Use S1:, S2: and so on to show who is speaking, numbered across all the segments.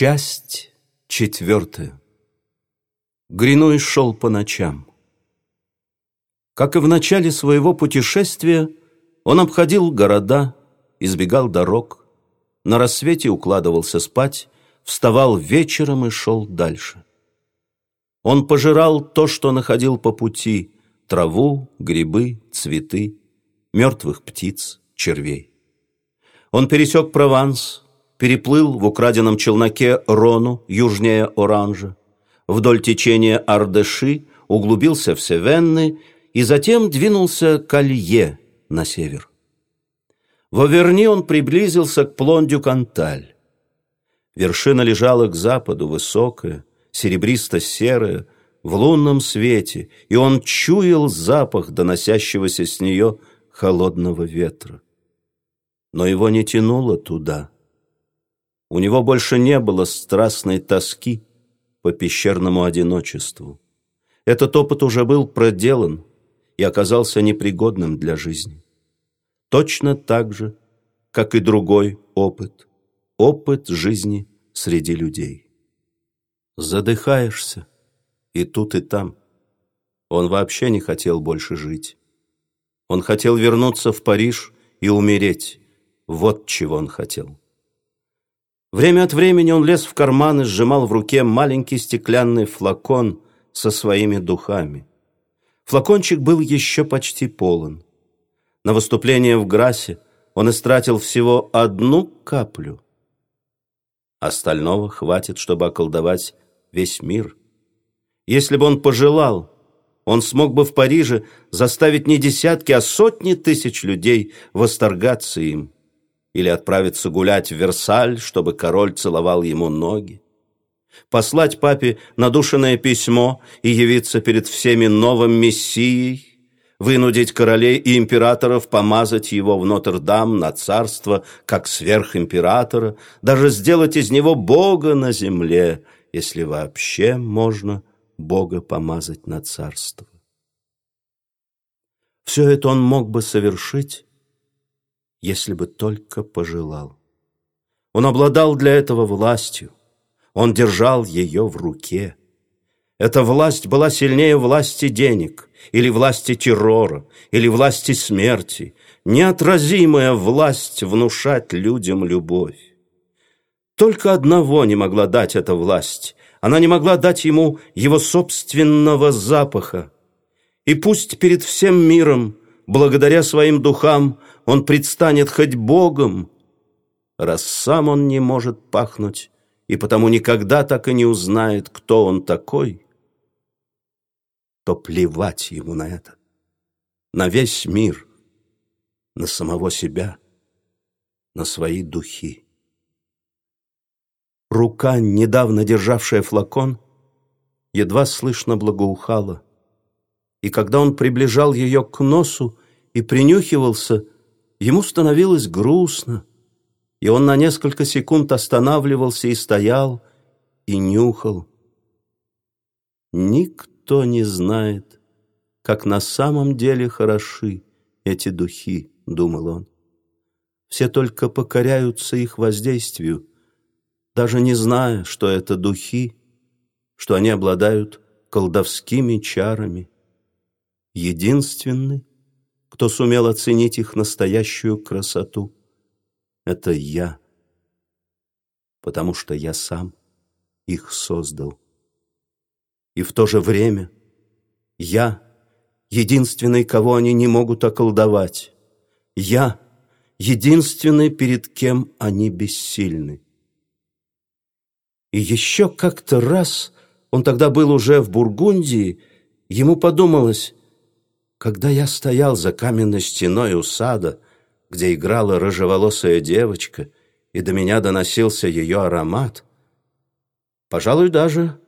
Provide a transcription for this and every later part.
S1: Часть четвертая. Гринуй шел по ночам. Как и в начале своего путешествия, он обходил города, избегал дорог, на рассвете укладывался спать, вставал вечером и шел дальше. Он пожирал то, что находил по пути, траву, грибы, цветы, мертвых птиц, червей. Он пересек Прованс, переплыл в украденном челноке Рону, южнее Оранжа, вдоль течения Ардеши, углубился в Севенны и затем двинулся к Алье на север. В Аверни он приблизился к Плондю-Канталь. Вершина лежала к западу, высокая, серебристо-серая, в лунном свете, и он чуял запах доносящегося с нее холодного ветра. Но его не тянуло туда. У него больше не было страстной тоски по пещерному одиночеству. Этот опыт уже был проделан и оказался непригодным для жизни. Точно так же, как и другой опыт, опыт жизни среди людей. Задыхаешься и тут, и там. Он вообще не хотел больше жить. Он хотел вернуться в Париж и умереть. Вот чего он хотел. Время от времени он лез в карман и сжимал в руке маленький стеклянный флакон со своими духами. Флакончик был еще почти полон. На выступление в Грасе он истратил всего одну каплю. Остального хватит, чтобы околдовать весь мир. Если бы он пожелал, он смог бы в Париже заставить не десятки, а сотни тысяч людей восторгаться им или отправиться гулять в Версаль, чтобы король целовал ему ноги, послать папе надушенное письмо и явиться перед всеми новым мессией, вынудить королей и императоров помазать его в Нотр-Дам на царство, как сверхимператора, даже сделать из него Бога на земле, если вообще можно Бога помазать на царство. Все это он мог бы совершить, если бы только пожелал. Он обладал для этого властью, он держал ее в руке. Эта власть была сильнее власти денег, или власти террора, или власти смерти, неотразимая власть внушать людям любовь. Только одного не могла дать эта власть. Она не могла дать ему его собственного запаха. И пусть перед всем миром, благодаря своим духам, он предстанет хоть Богом, раз сам он не может пахнуть и потому никогда так и не узнает, кто он такой, то плевать ему на это, на весь мир, на самого себя, на свои духи. Рука, недавно державшая флакон, едва слышно благоухала, и когда он приближал ее к носу и принюхивался, Ему становилось грустно, и он на несколько секунд останавливался и стоял, и нюхал. Никто не знает, как на самом деле хороши эти духи, думал он. Все только покоряются их воздействию, даже не зная, что это духи, что они обладают колдовскими чарами. Единственный, кто сумел оценить их настоящую красоту. Это я, потому что я сам их создал. И в то же время я единственный, кого они не могут околдовать. Я единственный, перед кем они бессильны. И еще как-то раз, он тогда был уже в Бургундии, ему подумалось, когда я стоял за каменной стеной у сада, где играла рыжеволосая девочка, и до меня доносился ее аромат, пожалуй, даже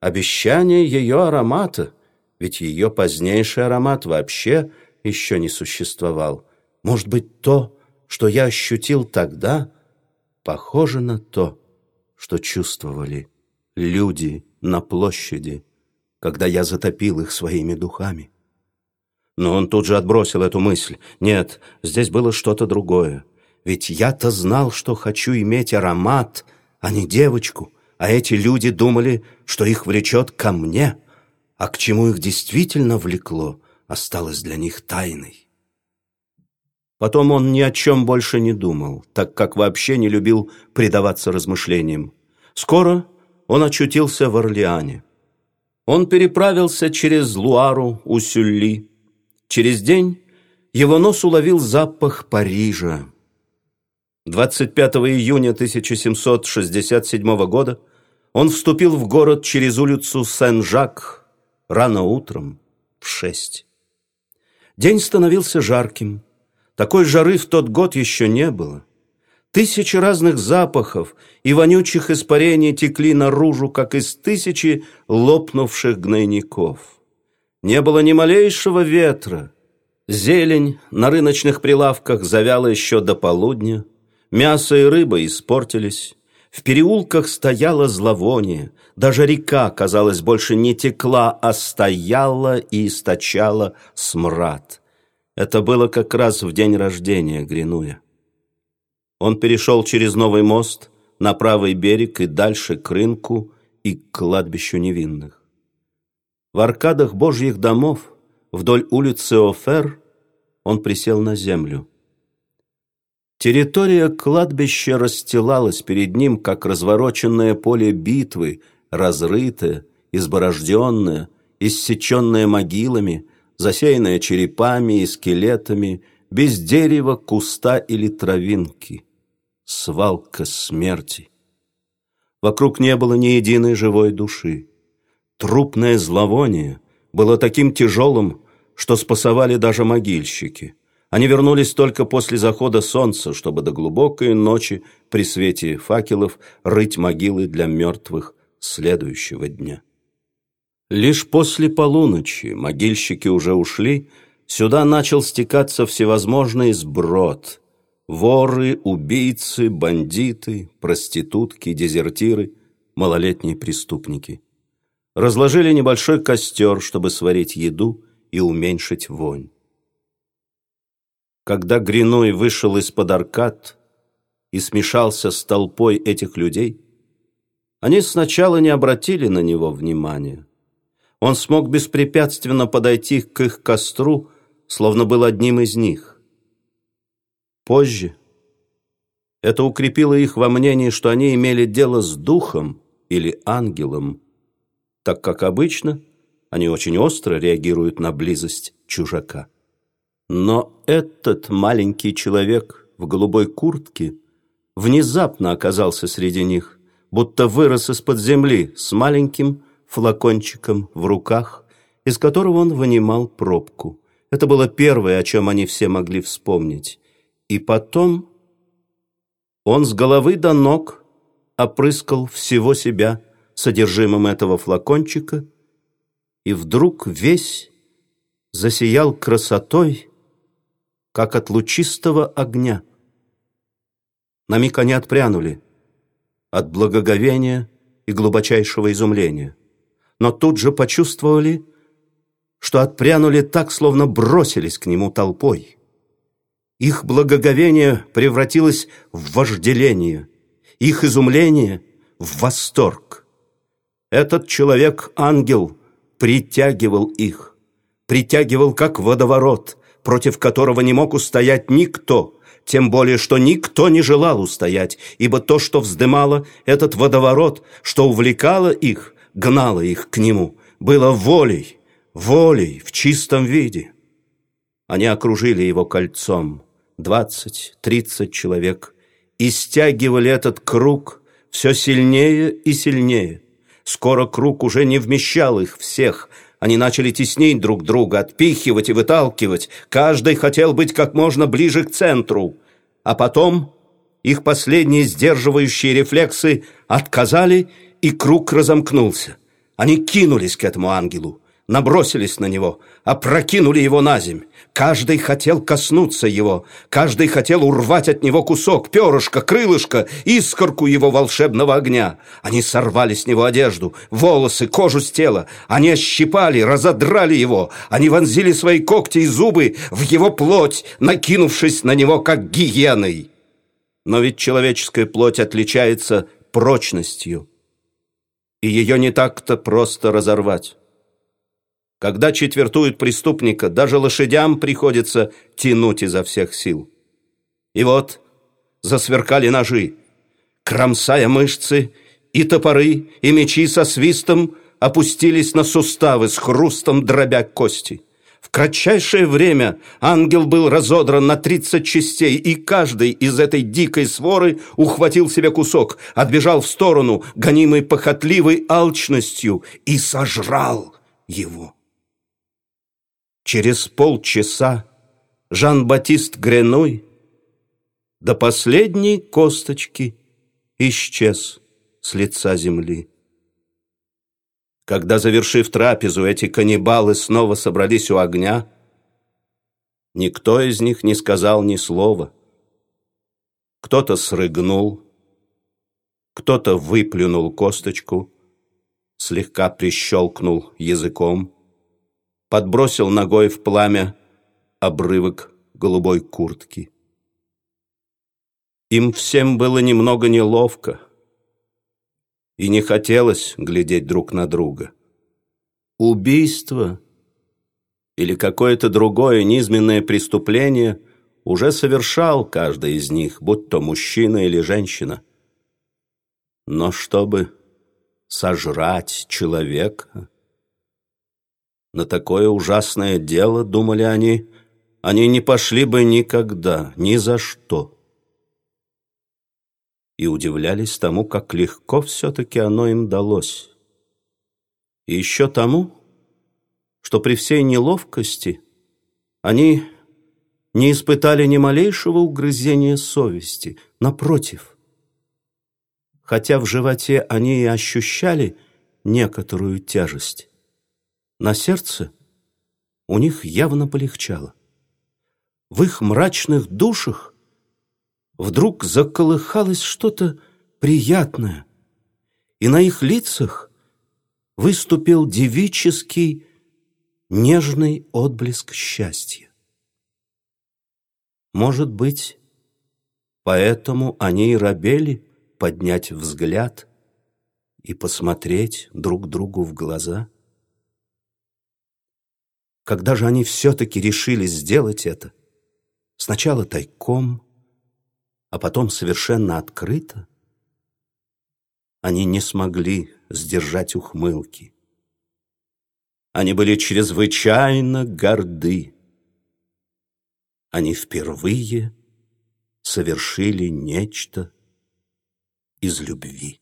S1: обещание ее аромата, ведь ее позднейший аромат вообще еще не существовал. Может быть, то, что я ощутил тогда, похоже на то, что чувствовали люди на площади, когда я затопил их своими духами. Но он тут же отбросил эту мысль. Нет, здесь было что-то другое. Ведь я-то знал, что хочу иметь аромат, а не девочку, а эти люди думали, что их влечет ко мне, а к чему их действительно влекло, осталось для них тайной. Потом он ни о чем больше не думал, так как вообще не любил предаваться размышлениям. Скоро он очутился в Орлеане. Он переправился через Луару у Сюлли. Через день его нос уловил запах Парижа. 25 июня 1767 года он вступил в город через улицу Сен-Жак рано утром в шесть. День становился жарким. Такой жары в тот год еще не было. Тысячи разных запахов и вонючих испарений текли наружу, как из тысячи лопнувших гнойников. Не было ни малейшего ветра. Зелень на рыночных прилавках завяла еще до полудня. Мясо и рыба испортились. В переулках стояло зловоние. Даже река, казалось, больше не текла, а стояла и источала смрад. Это было как раз в день рождения Гринуя. Он перешел через новый мост на правый берег и дальше к рынку и к кладбищу невинных. В аркадах божьих домов вдоль улицы Офер он присел на землю. Территория кладбища расстилалась перед ним, как развороченное поле битвы, разрытое, изборожденное, иссеченное могилами, засеянное черепами и скелетами, без дерева, куста или травинки свалка смерти. Вокруг не было ни единой живой души. Трупное зловоние было таким тяжелым, что спасовали даже могильщики. Они вернулись только после захода солнца, чтобы до глубокой ночи при свете факелов рыть могилы для мертвых следующего дня. Лишь после полуночи могильщики уже ушли, сюда начал стекаться всевозможный сброд – Воры, убийцы, бандиты, проститутки, дезертиры, малолетние преступники. Разложили небольшой костер, чтобы сварить еду и уменьшить вонь. Когда Гриной вышел из-под аркад и смешался с толпой этих людей, они сначала не обратили на него внимания. Он смог беспрепятственно подойти к их костру, словно был одним из них. Позже это укрепило их во мнении, что они имели дело с духом или ангелом, так как обычно они очень остро реагируют на близость чужака. Но этот маленький человек в голубой куртке внезапно оказался среди них, будто вырос из-под земли с маленьким флакончиком в руках, из которого он вынимал пробку. Это было первое, о чем они все могли вспомнить. И потом он с головы до ног опрыскал всего себя содержимым этого флакончика, и вдруг весь засиял красотой, как от лучистого огня. На миг они отпрянули от благоговения и глубочайшего изумления, но тут же почувствовали, что отпрянули так, словно бросились к нему толпой. Их благоговение превратилось в вожделение, их изумление в восторг. Этот человек-ангел притягивал их, притягивал как водоворот, против которого не мог устоять никто, тем более, что никто не желал устоять, ибо то, что вздымало этот водоворот, что увлекало их, гнало их к нему, было волей, волей в чистом виде. Они окружили его кольцом, двадцать, тридцать человек, и стягивали этот круг все сильнее и сильнее. Скоро круг уже не вмещал их всех. Они начали теснить друг друга, отпихивать и выталкивать. Каждый хотел быть как можно ближе к центру. А потом их последние сдерживающие рефлексы отказали, и круг разомкнулся. Они кинулись к этому ангелу набросились на него, опрокинули его на земь. Каждый хотел коснуться его, каждый хотел урвать от него кусок, перышко, крылышко, искорку его волшебного огня. Они сорвали с него одежду, волосы, кожу с тела. Они ощипали, разодрали его. Они вонзили свои когти и зубы в его плоть, накинувшись на него, как гиеной. Но ведь человеческая плоть отличается прочностью. И ее не так-то просто разорвать. Когда четвертуют преступника, даже лошадям приходится тянуть изо всех сил. И вот засверкали ножи, кромсая мышцы, и топоры, и мечи со свистом опустились на суставы с хрустом дробя кости. В кратчайшее время ангел был разодран на тридцать частей, и каждый из этой дикой своры ухватил себе кусок, отбежал в сторону, гонимый похотливой алчностью, и сожрал его. Через полчаса Жан-Батист Греной до последней косточки исчез с лица земли. Когда, завершив трапезу, эти каннибалы снова собрались у огня, никто из них не сказал ни слова. Кто-то срыгнул, кто-то выплюнул косточку, слегка прищелкнул языком, подбросил ногой в пламя обрывок голубой куртки. Им всем было немного неловко — и не хотелось глядеть друг на друга. Убийство или какое-то другое низменное преступление уже совершал каждый из них, будь то мужчина или женщина. Но чтобы сожрать человека, на такое ужасное дело, думали они, они не пошли бы никогда, ни за что и удивлялись тому, как легко все-таки оно им далось. И еще тому, что при всей неловкости они не испытали ни малейшего угрызения совести, напротив. Хотя в животе они и ощущали некоторую тяжесть, на сердце у них явно полегчало. В их мрачных душах вдруг заколыхалось что-то приятное, и на их лицах выступил девический нежный отблеск счастья. Может быть, поэтому они и робели поднять взгляд и посмотреть друг другу в глаза? Когда же они все-таки решили сделать это, сначала тайком, а потом совершенно открыто, они не смогли сдержать ухмылки. Они были чрезвычайно горды. Они впервые совершили нечто из любви.